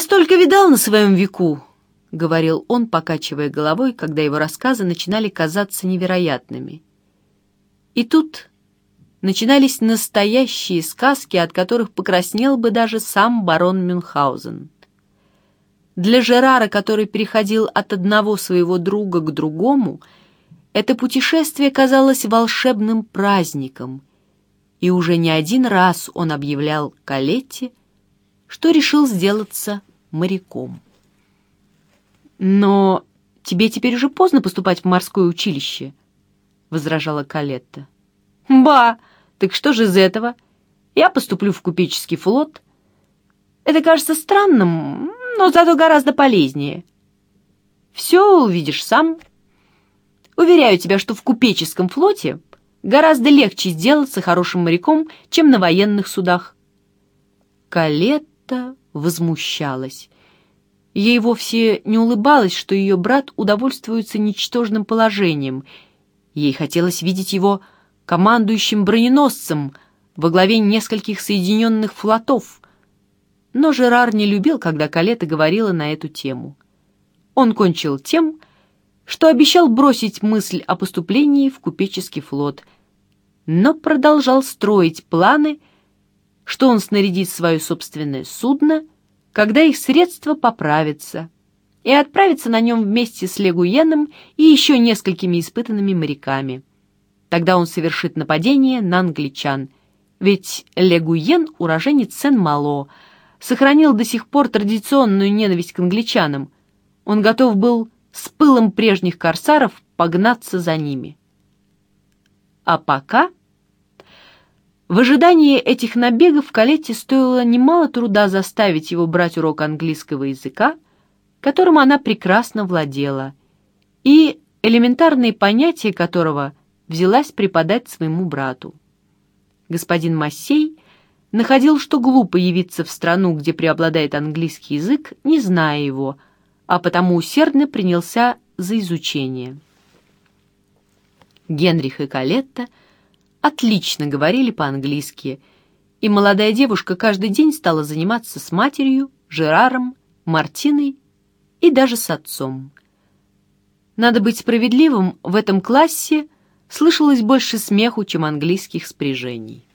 «Я столько видал на своем веку», — говорил он, покачивая головой, когда его рассказы начинали казаться невероятными. И тут начинались настоящие сказки, от которых покраснел бы даже сам барон Мюнхгаузен. Для Жерара, который переходил от одного своего друга к другому, это путешествие казалось волшебным праздником, и уже не один раз он объявлял Калетте, что решил сделаться моряком. «Но тебе теперь уже поздно поступать в морское училище», — возражала Калетта. «Ба! Так что же из этого? Я поступлю в купеческий флот. Это кажется странным, но зато гораздо полезнее. Все увидишь сам. Уверяю тебя, что в купеческом флоте гораздо легче сделаться хорошим моряком, чем на военных судах». Калетта возмущалась. Ей вовсе не улыбалось, что ее брат удовольствуется ничтожным положением. Ей хотелось видеть его командующим броненосцем во главе нескольких соединенных флотов. Но Жерар не любил, когда Калета говорила на эту тему. Он кончил тем, что обещал бросить мысль о поступлении в купеческий флот, но продолжал строить планы что он снарядит свое собственное судно, когда их средства поправятся, и отправится на нем вместе с Легуеном и еще несколькими испытанными моряками. Тогда он совершит нападение на англичан, ведь Легуен, уроженец Сен-Мало, сохранил до сих пор традиционную ненависть к англичанам. Он готов был с пылом прежних корсаров погнаться за ними. А пока в ожидании этих набегов Калетте стоило немало труда заставить его брать урок английского языка, которым она прекрасно владела, и элементарные понятия которого взялась преподать своему брату. Господин Массей находил, что глупо явиться в страну, где преобладает английский язык, не зная его, а потому усердно принялся за изучение. Генрих и Калетта — отлично говорили по-английски, и молодая девушка каждый день стала заниматься с матерью, Жераром, Мартиной и даже с отцом. Надо быть справедливым, в этом классе слышалось больше смеху, чем английских спряжений.